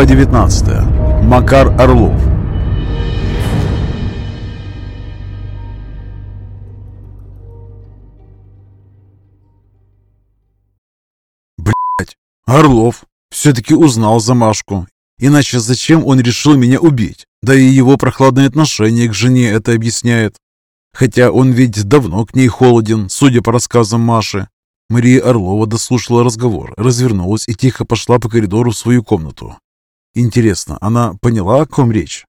Глава 19. Макар Орлов. Блять, Орлов все-таки узнал замашку. Иначе зачем он решил меня убить? Да и его прохладное отношение к жене это объясняет. Хотя он ведь давно к ней холоден, судя по рассказам Маши. Мария Орлова дослушала разговор, развернулась и тихо пошла по коридору в свою комнату. Интересно, она поняла, о ком речь?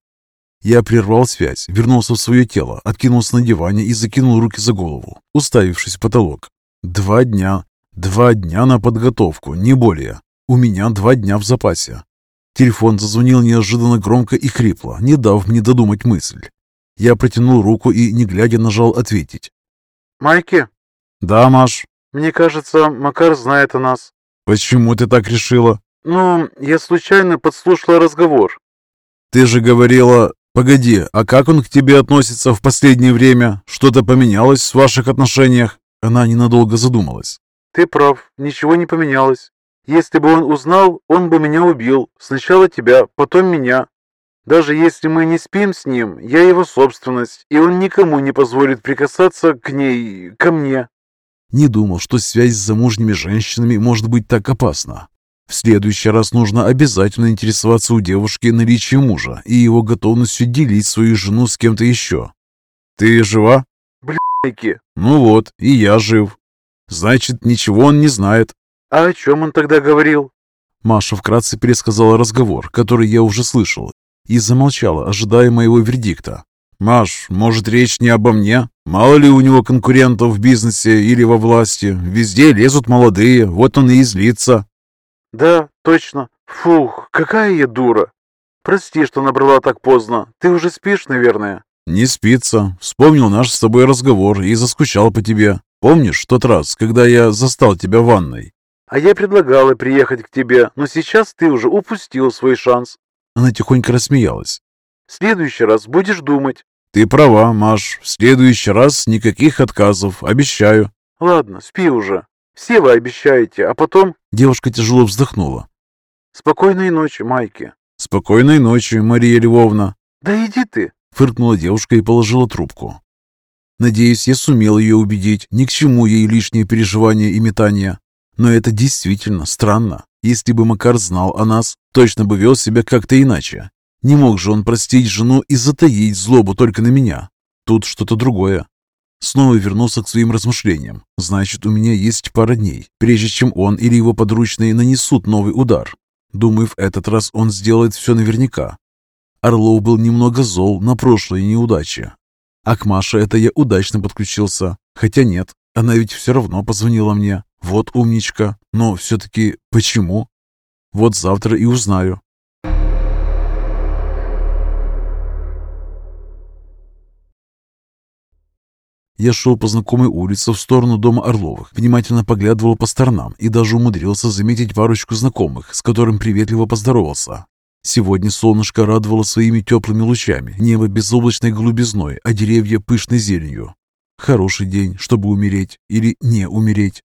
Я прервал связь, вернулся в свое тело, откинулся на диване и закинул руки за голову, уставившись в потолок. Два дня. Два дня на подготовку, не более. У меня два дня в запасе. Телефон зазвонил неожиданно громко и хрипло, не дав мне додумать мысль. Я протянул руку и, не глядя, нажал «ответить». «Майки?» «Да, Маш». «Мне кажется, Макар знает о нас». «Почему ты так решила?» «Ну, я случайно подслушала разговор». «Ты же говорила...» «Погоди, а как он к тебе относится в последнее время? Что-то поменялось в ваших отношениях?» Она ненадолго задумалась. «Ты прав, ничего не поменялось. Если бы он узнал, он бы меня убил. Сначала тебя, потом меня. Даже если мы не спим с ним, я его собственность, и он никому не позволит прикасаться к ней, ко мне». Не думал, что связь с замужними женщинами может быть так опасна. В следующий раз нужно обязательно интересоваться у девушки наличием мужа и его готовностью делить свою жену с кем-то еще. «Ты жива?» «Блядки!» «Ну вот, и я жив. Значит, ничего он не знает». «А о чем он тогда говорил?» Маша вкратце пересказала разговор, который я уже слышал, и замолчала, ожидая моего вердикта. «Маш, может, речь не обо мне? Мало ли у него конкурентов в бизнесе или во власти. Везде лезут молодые, вот он и излится». «Да, точно. Фух, какая я дура. Прости, что набрала так поздно. Ты уже спишь, наверное?» «Не спится. Вспомнил наш с тобой разговор и заскучал по тебе. Помнишь тот раз, когда я застал тебя в ванной?» «А я предлагала приехать к тебе, но сейчас ты уже упустил свой шанс». Она тихонько рассмеялась. «В следующий раз будешь думать». «Ты права, Маш. В следующий раз никаких отказов, обещаю». «Ладно, спи уже. Все вы обещаете, а потом...» Девушка тяжело вздохнула. «Спокойной ночи, Майки». «Спокойной ночи, Мария Львовна». «Да иди ты!» — фыркнула девушка и положила трубку. Надеюсь, я сумел ее убедить, ни к чему ей лишние переживания и метания. Но это действительно странно. Если бы Макар знал о нас, точно бы вел себя как-то иначе. Не мог же он простить жену и затаить злобу только на меня. Тут что-то другое. Снова вернулся к своим размышлениям. Значит, у меня есть пара дней, прежде чем он или его подручные нанесут новый удар. Думаю, в этот раз он сделает все наверняка. Орлов был немного зол на прошлой неудаче. А к Маше это я удачно подключился. Хотя нет, она ведь все равно позвонила мне. Вот умничка. Но все-таки почему? Вот завтра и узнаю. Я шел по знакомой улице в сторону дома Орловых, внимательно поглядывал по сторонам и даже умудрился заметить парочку знакомых, с которым приветливо поздоровался. Сегодня солнышко радовало своими теплыми лучами, небо безоблачной голубизной, а деревья пышной зеленью. Хороший день, чтобы умереть или не умереть.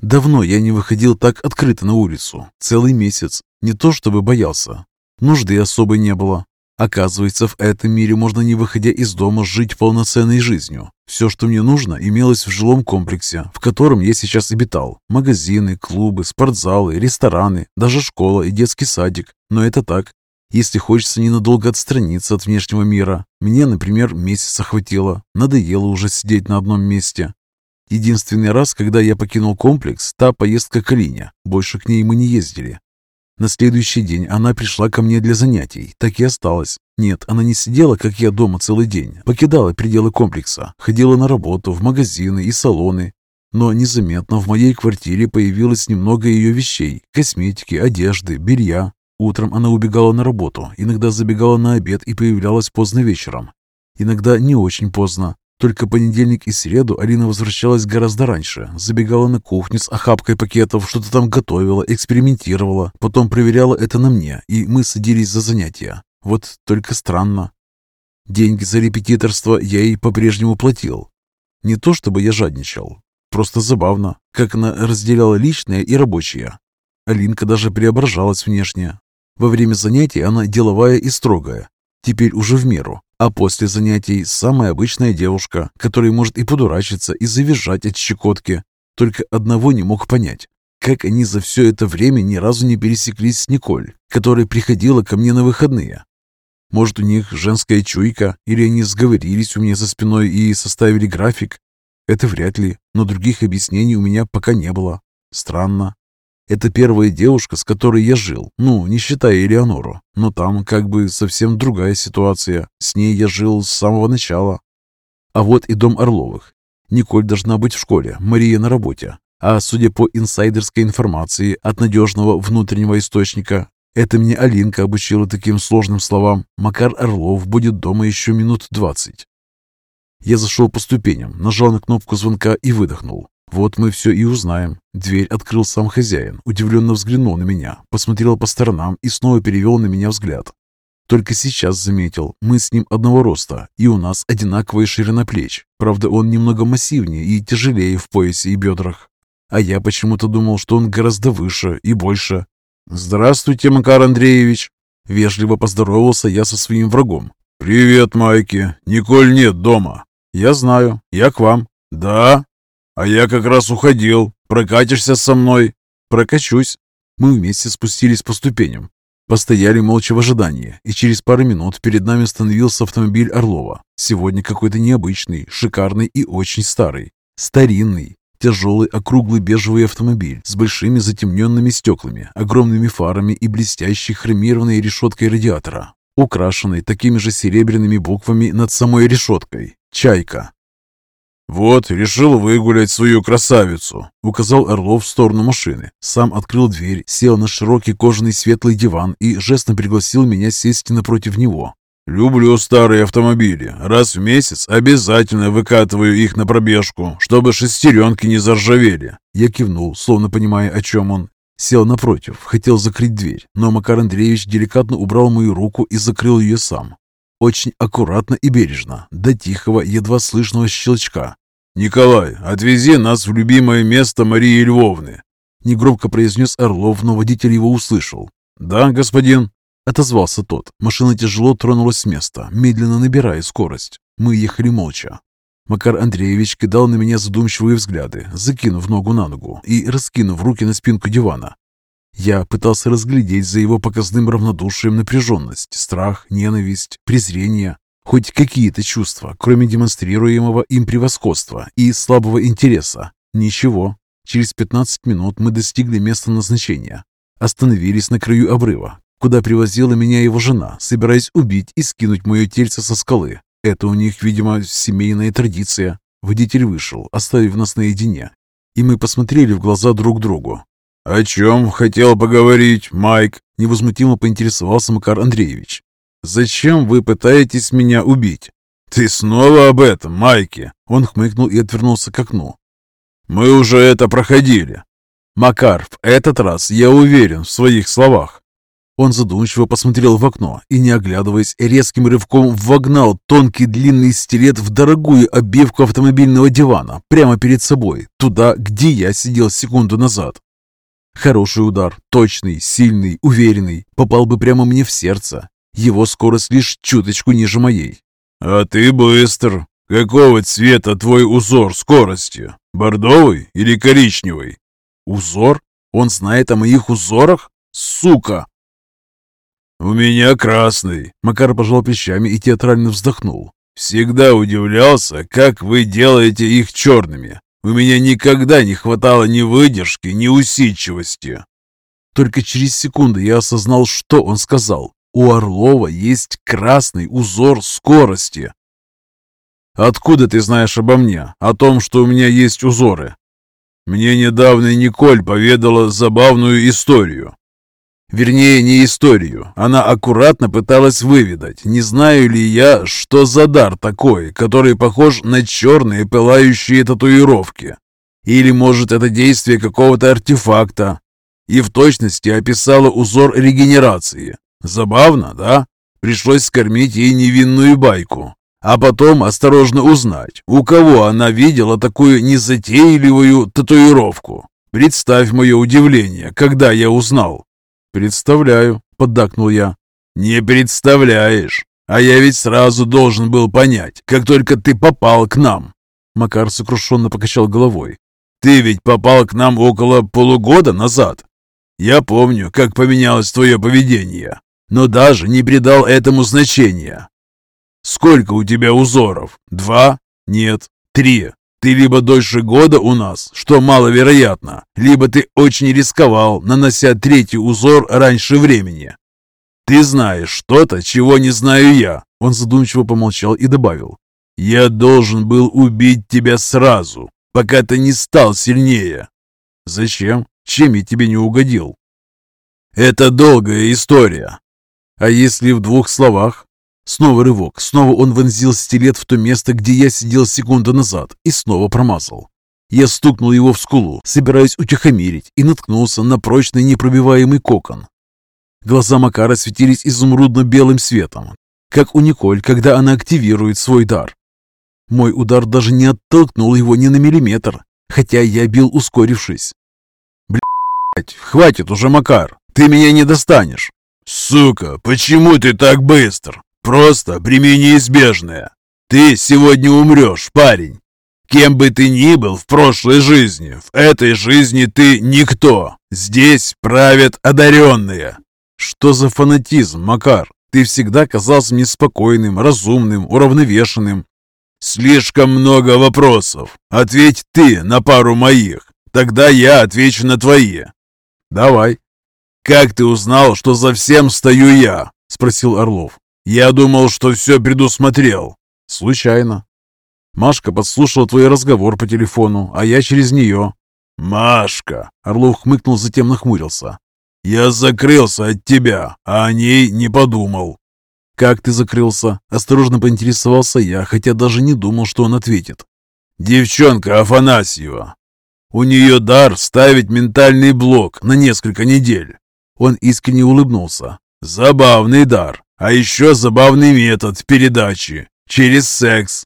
Давно я не выходил так открыто на улицу. Целый месяц. Не то чтобы боялся. Нужды особой не было. Оказывается, в этом мире можно, не выходя из дома, жить полноценной жизнью. Все, что мне нужно, имелось в жилом комплексе, в котором я сейчас обитал. Магазины, клубы, спортзалы, рестораны, даже школа и детский садик. Но это так. Если хочется ненадолго отстраниться от внешнего мира. Мне, например, месяца хватило. Надоело уже сидеть на одном месте. Единственный раз, когда я покинул комплекс, та поездка к Алине. Больше к ней мы не ездили. На следующий день она пришла ко мне для занятий, так и осталась. Нет, она не сидела, как я дома целый день, покидала пределы комплекса, ходила на работу, в магазины и салоны. Но незаметно в моей квартире появилось немного ее вещей, косметики, одежды, белья. Утром она убегала на работу, иногда забегала на обед и появлялась поздно вечером. Иногда не очень поздно. Только понедельник и среду Алина возвращалась гораздо раньше, забегала на кухню с охапкой пакетов, что-то там готовила, экспериментировала, потом проверяла это на мне, и мы садились за занятия. Вот только странно. Деньги за репетиторство я ей по-прежнему платил. Не то чтобы я жадничал, просто забавно, как она разделяла личное и рабочее. Алинка даже преображалась внешне. Во время занятий она деловая и строгая, теперь уже в меру, а после занятий самая обычная девушка, которая может и подурачиться, и завизжать от щекотки. Только одного не мог понять. Как они за все это время ни разу не пересеклись с Николь, которая приходила ко мне на выходные. Может, у них женская чуйка, или они сговорились у меня за спиной и составили график? Это вряд ли, но других объяснений у меня пока не было. Странно. Это первая девушка, с которой я жил, ну, не считая Элеонору, но там как бы совсем другая ситуация. С ней я жил с самого начала. А вот и дом Орловых. Николь должна быть в школе, Мария на работе. А судя по инсайдерской информации от надежного внутреннего источника, это мне Алинка обучила таким сложным словам. Макар Орлов будет дома еще минут двадцать. Я зашел по ступеням, нажал на кнопку звонка и выдохнул. Вот мы все и узнаем. Дверь открыл сам хозяин, удивленно взглянул на меня, посмотрел по сторонам и снова перевел на меня взгляд. Только сейчас заметил, мы с ним одного роста, и у нас одинаковая ширина плеч. Правда, он немного массивнее и тяжелее в поясе и бедрах. А я почему-то думал, что он гораздо выше и больше. «Здравствуйте, Макар Андреевич!» Вежливо поздоровался я со своим врагом. «Привет, Майки! Николь нет дома!» «Я знаю. Я к вам». «Да? А я как раз уходил. Прокатишься со мной?» «Прокачусь». Мы вместе спустились по ступеням. Постояли молча в ожидании, и через пару минут перед нами остановился автомобиль Орлова. Сегодня какой-то необычный, шикарный и очень старый. Старинный, Тяжелый округлый бежевый автомобиль с большими затемненными стеклами, огромными фарами и блестящей хромированной решеткой радиатора, украшенной такими же серебряными буквами над самой решеткой «Чайка». «Вот, решил выгулять свою красавицу», — указал Орлов в сторону машины. Сам открыл дверь, сел на широкий кожаный светлый диван и жестом пригласил меня сесть напротив него. «Люблю старые автомобили. Раз в месяц обязательно выкатываю их на пробежку, чтобы шестеренки не заржавели». Я кивнул, словно понимая, о чем он. Сел напротив, хотел закрыть дверь, но Макар Андреевич деликатно убрал мою руку и закрыл ее сам. Очень аккуратно и бережно, до тихого, едва слышного щелчка. «Николай, отвези нас в любимое место Марии Львовны!» Негромко произнес Орлов, но водитель его услышал. «Да, господин?» Отозвался тот. Машина тяжело тронулась с места, медленно набирая скорость. Мы ехали молча. Макар Андреевич кидал на меня задумчивые взгляды, закинув ногу на ногу и раскинув руки на спинку дивана. Я пытался разглядеть за его показным равнодушием напряженность, страх, ненависть, презрение, хоть какие-то чувства, кроме демонстрируемого им превосходства и слабого интереса. Ничего. Через 15 минут мы достигли места назначения. Остановились на краю обрыва, куда привозила меня его жена, собираясь убить и скинуть мое тельце со скалы. Это у них, видимо, семейная традиция. Водитель вышел, оставив нас наедине, и мы посмотрели в глаза друг другу. «О чем хотел поговорить, Майк?» – невозмутимо поинтересовался Макар Андреевич. «Зачем вы пытаетесь меня убить?» «Ты снова об этом, Майки?» Он хмыкнул и отвернулся к окну. «Мы уже это проходили». «Макар, в этот раз я уверен в своих словах. Он задумчиво посмотрел в окно и, не оглядываясь, резким рывком вогнал тонкий длинный стилет в дорогую обивку автомобильного дивана прямо перед собой, туда, где я сидел секунду назад. Хороший удар, точный, сильный, уверенный, попал бы прямо мне в сердце. Его скорость лишь чуточку ниже моей. «А ты быстр. Какого цвета твой узор скорости? Бордовый или коричневый?» «Узор? Он знает о моих узорах? Сука!» «У меня красный», — Макар пожал плечами и театрально вздохнул. «Всегда удивлялся, как вы делаете их черными. У меня никогда не хватало ни выдержки, ни усидчивости». Только через секунду я осознал, что он сказал. У Орлова есть красный узор скорости. «Откуда ты знаешь обо мне? О том, что у меня есть узоры?» «Мне недавно Николь поведала забавную историю. Вернее, не историю. Она аккуратно пыталась выведать, не знаю ли я, что за дар такой, который похож на черные пылающие татуировки. Или, может, это действие какого-то артефакта. И в точности описала узор регенерации. Забавно, да? Пришлось скормить ей невинную байку. А потом осторожно узнать, у кого она видела такую незатейливую татуировку. Представь мое удивление, когда я узнал. «Представляю», — поддакнул я. «Не представляешь! А я ведь сразу должен был понять, как только ты попал к нам!» Макар сокрушенно покачал головой. «Ты ведь попал к нам около полугода назад. Я помню, как поменялось твое поведение, но даже не придал этому значения. Сколько у тебя узоров? Два? Нет, три. Ты либо дольше года у нас, что маловероятно, либо ты очень рисковал, нанося третий узор раньше времени. Ты знаешь что-то, чего не знаю я. Он задумчиво помолчал и добавил. Я должен был убить тебя сразу, пока ты не стал сильнее. Зачем? Чем я тебе не угодил? Это долгая история. А если в двух словах? Снова рывок, снова он вонзил стилет в то место, где я сидел секунду назад, и снова промазал. Я стукнул его в скулу, собираясь утихомирить, и наткнулся на прочный непробиваемый кокон. Глаза Макара светились изумрудно-белым светом, как у Николь, когда она активирует свой дар. Мой удар даже не оттолкнул его ни на миллиметр, хотя я бил ускорившись. «Блядь, хватит уже, Макар, ты меня не достанешь!» «Сука, почему ты так быстр? Просто прими неизбежное. Ты сегодня умрешь, парень. Кем бы ты ни был в прошлой жизни, в этой жизни ты никто. Здесь правят одаренные». «Что за фанатизм, Макар? Ты всегда казался мне спокойным, разумным, уравновешенным. «Слишком много вопросов. Ответь ты на пару моих. Тогда я отвечу на твои». «Давай». «Как ты узнал, что за всем стою я?» – спросил Орлов. «Я думал, что все предусмотрел». «Случайно. Машка подслушала твой разговор по телефону, а я через нее». «Машка!» – Орлов хмыкнул, затем нахмурился. «Я закрылся от тебя, а о ней не подумал». «Как ты закрылся?» – осторожно поинтересовался я, хотя даже не думал, что он ответит. «Девчонка Афанасьева. У нее дар ставить ментальный блок на несколько недель». Он искренне улыбнулся. «Забавный дар, а еще забавный метод передачи. Через секс.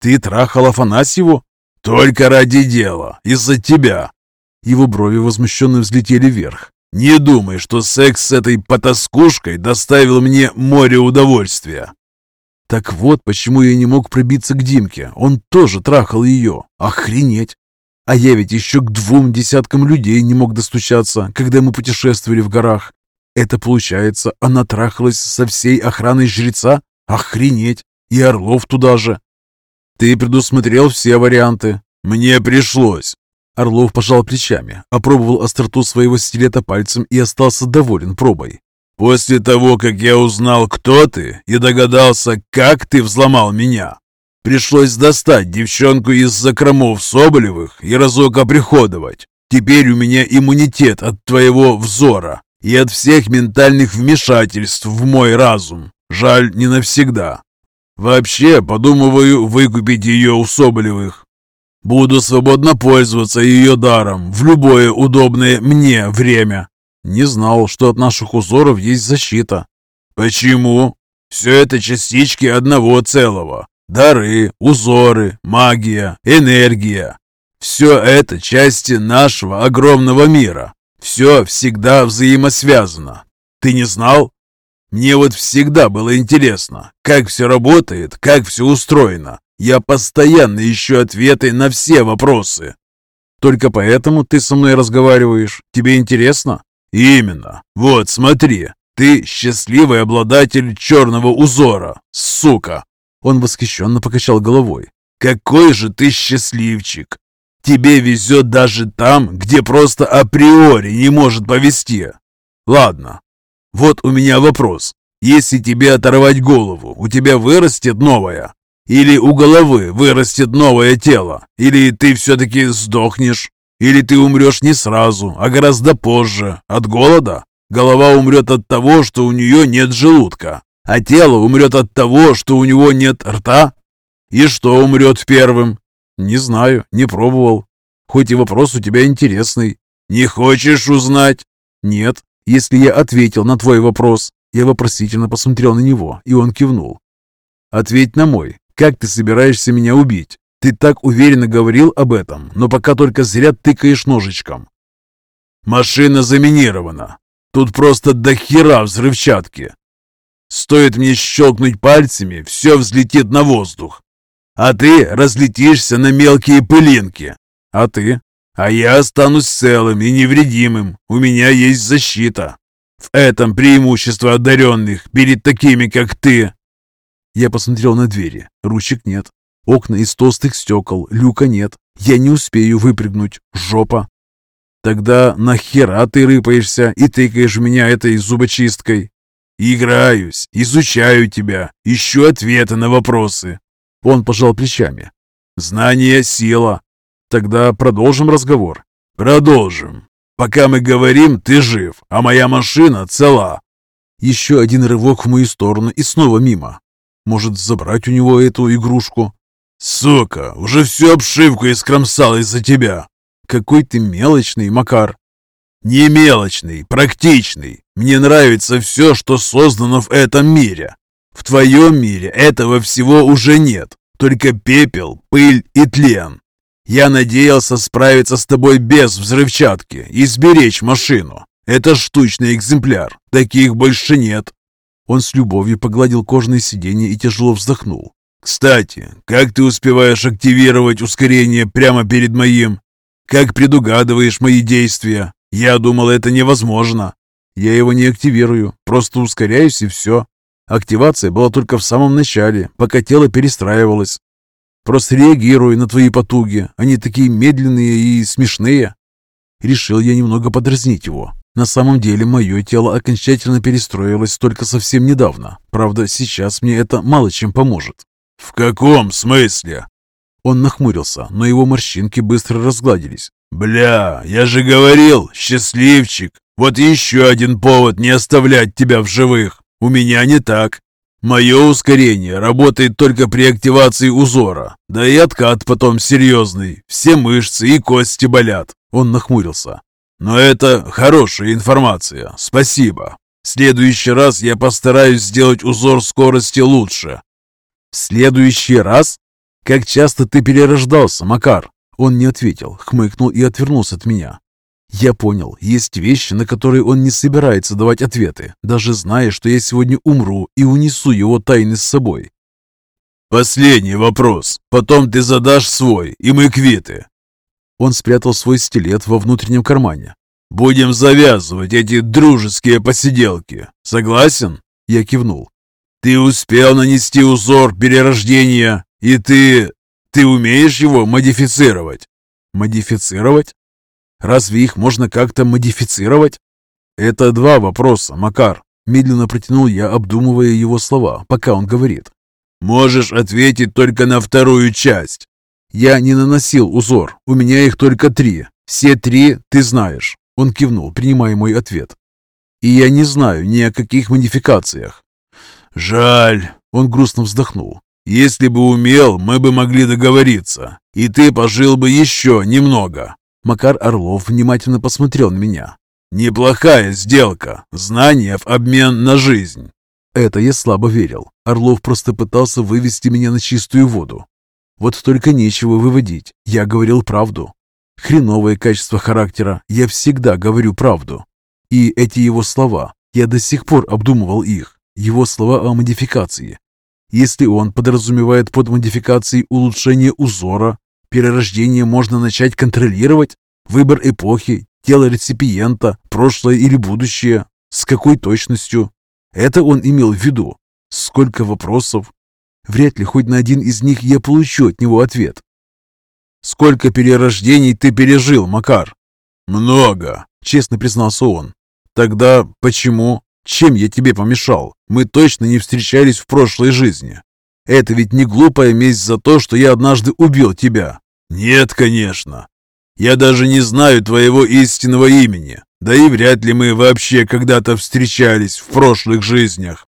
Ты трахал Афанасьеву?» «Только ради дела, из-за тебя». Его брови возмущенно взлетели вверх. Не думай, что секс с этой потаскушкой доставил мне море удовольствия. Так вот, почему я не мог пробиться к Димке. Он тоже трахал ее. Охренеть! А я ведь еще к двум десяткам людей не мог достучаться, когда мы путешествовали в горах. Это получается, она трахалась со всей охраной жреца? Охренеть! И Орлов туда же. Ты предусмотрел все варианты. Мне пришлось. Орлов пожал плечами, опробовал остроту своего стилета пальцем и остался доволен пробой. «После того, как я узнал, кто ты, и догадался, как ты взломал меня, пришлось достать девчонку из закромов Соболевых и разок оприходовать. Теперь у меня иммунитет от твоего взора и от всех ментальных вмешательств в мой разум. Жаль, не навсегда. Вообще, подумываю выкупить ее у Соболевых. Буду свободно пользоваться ее даром в любое удобное мне время. Не знал, что от наших узоров есть защита. Почему? Все это частички одного целого. Дары, узоры, магия, энергия. Все это части нашего огромного мира. Все всегда взаимосвязано. Ты не знал? Мне вот всегда было интересно, как все работает, как все устроено. Я постоянно ищу ответы на все вопросы. Только поэтому ты со мной разговариваешь? Тебе интересно? Именно. Вот, смотри. Ты счастливый обладатель черного узора, сука. Он восхищенно покачал головой. Какой же ты счастливчик. Тебе везет даже там, где просто априори не может повезти. Ладно. Вот у меня вопрос. Если тебе оторвать голову, у тебя вырастет новая? Или у головы вырастет новое тело, или ты все-таки сдохнешь, или ты умрешь не сразу, а гораздо позже, от голода. Голова умрет от того, что у нее нет желудка, а тело умрет от того, что у него нет рта. И что умрет первым? Не знаю, не пробовал. Хоть и вопрос у тебя интересный. Не хочешь узнать? Нет. Если я ответил на твой вопрос, я вопросительно посмотрел на него, и он кивнул. Ответь на мой. Как ты собираешься меня убить? Ты так уверенно говорил об этом, но пока только зря тыкаешь ножичком. Машина заминирована. Тут просто до хера взрывчатки. Стоит мне щелкнуть пальцами, все взлетит на воздух. А ты разлетишься на мелкие пылинки. А ты? А я останусь целым и невредимым. У меня есть защита. В этом преимущество одаренных перед такими, как ты. Я посмотрел на двери. Ручек нет. Окна из толстых стекол, люка нет. Я не успею выпрыгнуть. Жопа. Тогда нахера ты рыпаешься и тыкаешь меня этой зубочисткой? Играюсь, изучаю тебя, ищу ответы на вопросы. Он пожал плечами. Знание – сила. Тогда продолжим разговор. Продолжим. Пока мы говорим, ты жив, а моя машина цела. Еще один рывок в мою сторону и снова мимо. Может, забрать у него эту игрушку? Сука, уже всю обшивку искромсал из-за тебя. Какой ты мелочный, Макар. Не мелочный, практичный. Мне нравится все, что создано в этом мире. В твоем мире этого всего уже нет. Только пепел, пыль и тлен. Я надеялся справиться с тобой без взрывчатки и сберечь машину. Это штучный экземпляр. Таких больше нет. Он с любовью погладил кожаное сиденье и тяжело вздохнул. «Кстати, как ты успеваешь активировать ускорение прямо перед моим? Как предугадываешь мои действия? Я думал, это невозможно». «Я его не активирую, просто ускоряюсь и все. Активация была только в самом начале, пока тело перестраивалось. Просто реагирую на твои потуги. Они такие медленные и смешные. Решил я немного подразнить его. На самом деле, мое тело окончательно перестроилось только совсем недавно. Правда, сейчас мне это мало чем поможет. «В каком смысле?» Он нахмурился, но его морщинки быстро разгладились. «Бля, я же говорил, счастливчик! Вот еще один повод не оставлять тебя в живых! У меня не так. Мое ускорение работает только при активации узора. Да и откат потом серьезный. Все мышцы и кости болят. Он нахмурился. Но это хорошая информация. Спасибо. В следующий раз я постараюсь сделать узор скорости лучше. В следующий раз? Как часто ты перерождался, Макар? Он не ответил, хмыкнул и отвернулся от меня. Я понял, есть вещи, на которые он не собирается давать ответы, даже зная, что я сегодня умру и унесу его тайны с собой. «Последний вопрос. Потом ты задашь свой, и мы квиты». Он спрятал свой стилет во внутреннем кармане. «Будем завязывать эти дружеские посиделки. Согласен?» Я кивнул. «Ты успел нанести узор перерождения, и ты... ты умеешь его модифицировать?» «Модифицировать?» Разве их можно как-то модифицировать? Это два вопроса, Макар. Медленно протянул я, обдумывая его слова, пока он говорит. Можешь ответить только на вторую часть. Я не наносил узор, у меня их только три. Все три ты знаешь. Он кивнул, принимая мой ответ. И я не знаю ни о каких модификациях. Жаль. Он грустно вздохнул. Если бы умел, мы бы могли договориться, и ты пожил бы еще немного. Макар Орлов внимательно посмотрел на меня. «Неплохая сделка. Знания в обмен на жизнь». Это я слабо верил. Орлов просто пытался вывести меня на чистую воду. Вот только нечего выводить. Я говорил правду. Хреновое качество характера. Я всегда говорю правду. И эти его слова, я до сих пор обдумывал их. Его слова о модификации. Если он подразумевает под модификацией улучшение узора, Перерождение можно начать контролировать? Выбор эпохи, тело реципиента, прошлое или будущее? С какой точностью? Это он имел в виду. Сколько вопросов? Вряд ли хоть на один из них я получу от него ответ. «Сколько перерождений ты пережил, Макар?» «Много», — честно признался он. «Тогда почему? Чем я тебе помешал? Мы точно не встречались в прошлой жизни. Это ведь не глупая месть за то, что я однажды убил тебя. «Нет, конечно. Я даже не знаю твоего истинного имени, да и вряд ли мы вообще когда-то встречались в прошлых жизнях».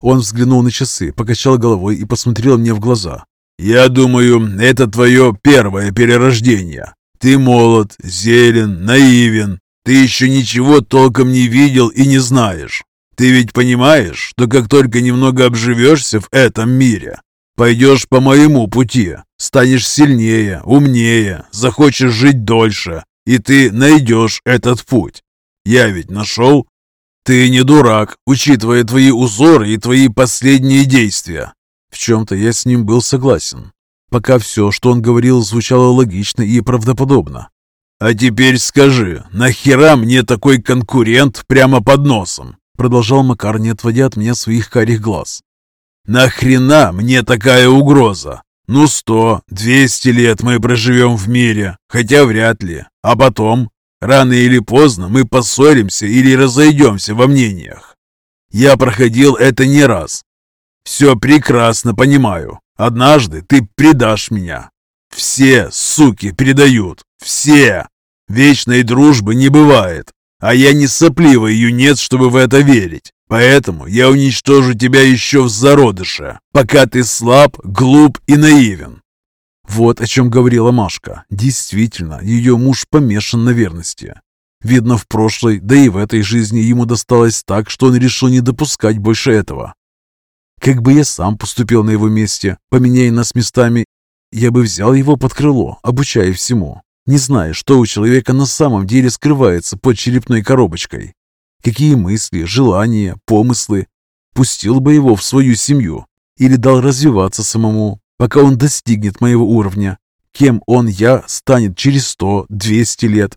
Он взглянул на часы, покачал головой и посмотрел мне в глаза. «Я думаю, это твое первое перерождение. Ты молод, зелен, наивен. Ты еще ничего толком не видел и не знаешь. Ты ведь понимаешь, что как только немного обживешься в этом мире, Пойдешь по моему пути, станешь сильнее, умнее, захочешь жить дольше, и ты найдешь этот путь. Я ведь нашел. Ты не дурак, учитывая твои узоры и твои последние действия. В чем-то я с ним был согласен. Пока все, что он говорил, звучало логично и правдоподобно. «А теперь скажи, нахера мне такой конкурент прямо под носом?» Продолжал Макар, не отводя от меня своих карих глаз. «Нахрена мне такая угроза? Ну, сто, двести лет мы проживем в мире, хотя вряд ли. А потом, рано или поздно, мы поссоримся или разойдемся во мнениях. Я проходил это не раз. Все прекрасно понимаю. Однажды ты предашь меня. Все, суки, предают. Все. Вечной дружбы не бывает. А я не сопливый юнец, чтобы в это верить. Поэтому я уничтожу тебя еще в зародыше, пока ты слаб, глуп и наивен. Вот о чем говорила Машка. Действительно, ее муж помешан на верности. Видно, в прошлой, да и в этой жизни ему досталось так, что он решил не допускать больше этого. Как бы я сам поступил на его месте, поменяя нас местами, я бы взял его под крыло, обучая всему, не зная, что у человека на самом деле скрывается под черепной коробочкой. Какие мысли, желания, помыслы? Пустил бы его в свою семью или дал развиваться самому, пока он достигнет моего уровня. Кем он, я, станет через сто, двести лет.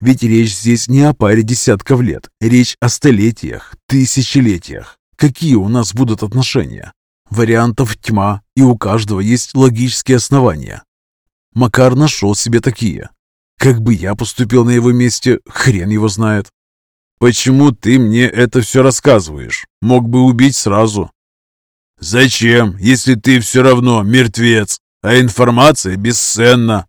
Ведь речь здесь не о паре десятков лет, речь о столетиях, тысячелетиях. Какие у нас будут отношения? Вариантов тьма, и у каждого есть логические основания. Макар нашел себе такие. Как бы я поступил на его месте, хрен его знает. «Почему ты мне это все рассказываешь? Мог бы убить сразу». «Зачем, если ты все равно мертвец, а информация бесценна?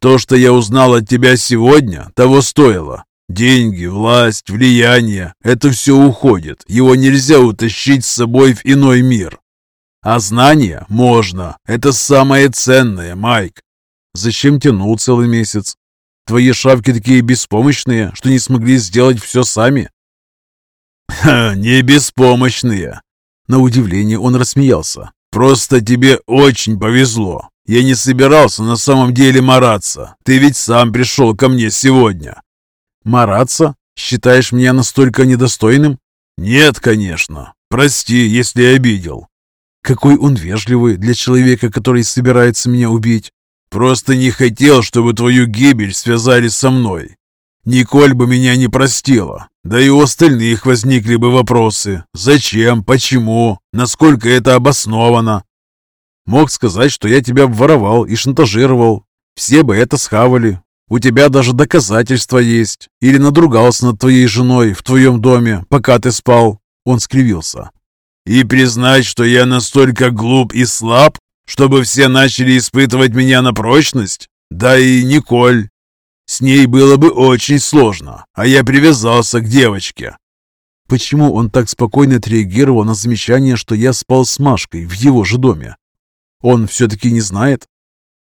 То, что я узнал от тебя сегодня, того стоило. Деньги, власть, влияние – это все уходит. Его нельзя утащить с собой в иной мир. А знания можно. Это самое ценное, Майк. Зачем тянул целый месяц? Твои шавки такие беспомощные, что не смогли сделать все сами?» «Ха, не беспомощные!» На удивление он рассмеялся. «Просто тебе очень повезло. Я не собирался на самом деле мараться. Ты ведь сам пришел ко мне сегодня». «Мараться? Считаешь меня настолько недостойным?» «Нет, конечно. Прости, если обидел». «Какой он вежливый для человека, который собирается меня убить. Просто не хотел, чтобы твою гибель связали со мной. Николь бы меня не простила. Да и у остальных возникли бы вопросы. Зачем? Почему? Насколько это обосновано? Мог сказать, что я тебя воровал и шантажировал. Все бы это схавали. У тебя даже доказательства есть. Или надругался над твоей женой в твоем доме, пока ты спал. Он скривился. И признать, что я настолько глуп и слаб, чтобы все начали испытывать меня на прочность? Да и Николь. С ней было бы очень сложно, а я привязался к девочке. Почему он так спокойно отреагировал на замечание, что я спал с Машкой в его же доме? Он все-таки не знает?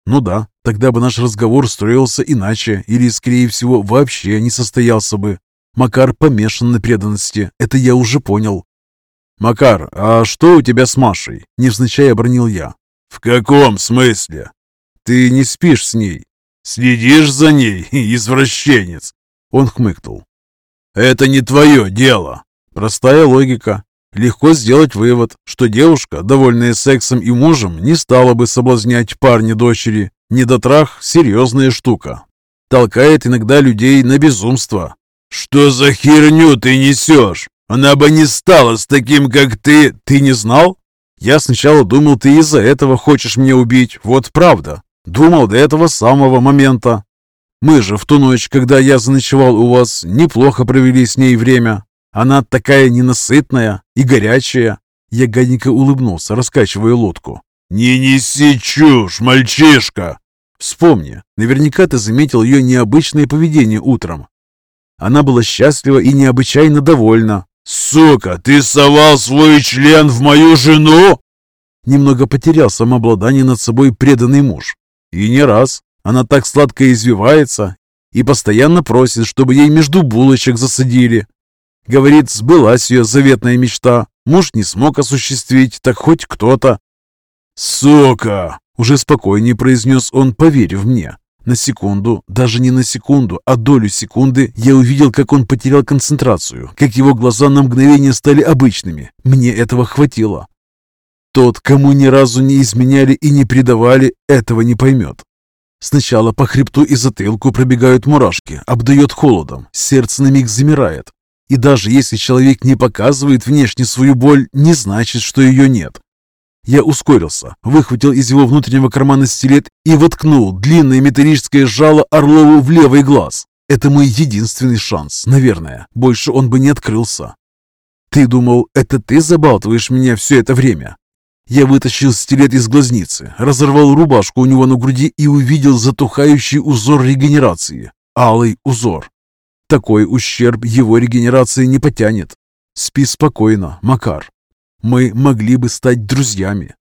Ну да, тогда бы наш разговор строился иначе, или, скорее всего, вообще не состоялся бы. Макар помешан на преданности, это я уже понял. «Макар, а что у тебя с Машей?» – невзначай обронил я. «В каком смысле?» «Ты не спишь с ней?» «Следишь за ней, извращенец!» Он хмыкнул. «Это не твое дело!» Простая логика. Легко сделать вывод, что девушка, довольная сексом и мужем, не стала бы соблазнять парня дочери. Недотрах – серьезная штука. Толкает иногда людей на безумство. «Что за херню ты несешь? Она бы не стала с таким, как ты. Ты не знал?» Я сначала думал, ты из-за этого хочешь меня убить. Вот правда. Думал до этого самого момента. Мы же в ту ночь, когда я заночевал у вас, неплохо провели с ней время. Она такая ненасытная и горячая. Я гаденько улыбнулся, раскачивая лодку. «Не неси чушь, мальчишка!» «Вспомни, наверняка ты заметил ее необычное поведение утром. Она была счастлива и необычайно довольна. «Сука, ты совал свой член в мою жену?» Немного потерял самообладание над собой преданный муж. И не раз. Она так сладко извивается и постоянно просит, чтобы ей между булочек засадили. Говорит, сбылась ее заветная мечта. Муж не смог осуществить, так хоть кто-то. «Сука!» — уже спокойнее произнес он, поверив мне. На секунду, даже не на секунду, а долю секунды я увидел, как он потерял концентрацию, как его глаза на мгновение стали обычными. Мне этого хватило. Тот, кому ни разу не изменяли и не предавали, этого не поймет. Сначала по хребту и затылку пробегают мурашки, обдает холодом, сердце на миг замирает. И даже если человек не показывает внешне свою боль, не значит, что ее нет. Я ускорился, выхватил из его внутреннего кармана стилет и воткнул длинное металлическое жало Орлову в левый глаз. Это мой единственный шанс, наверное. Больше он бы не открылся. Ты думал, это ты забалтываешь меня все это время? Я вытащил стилет из глазницы, разорвал рубашку у него на груди и увидел затухающий узор регенерации. Алый узор. Такой ущерб его регенерации не потянет. Спи спокойно, Макар. Мы могли бы стать друзьями.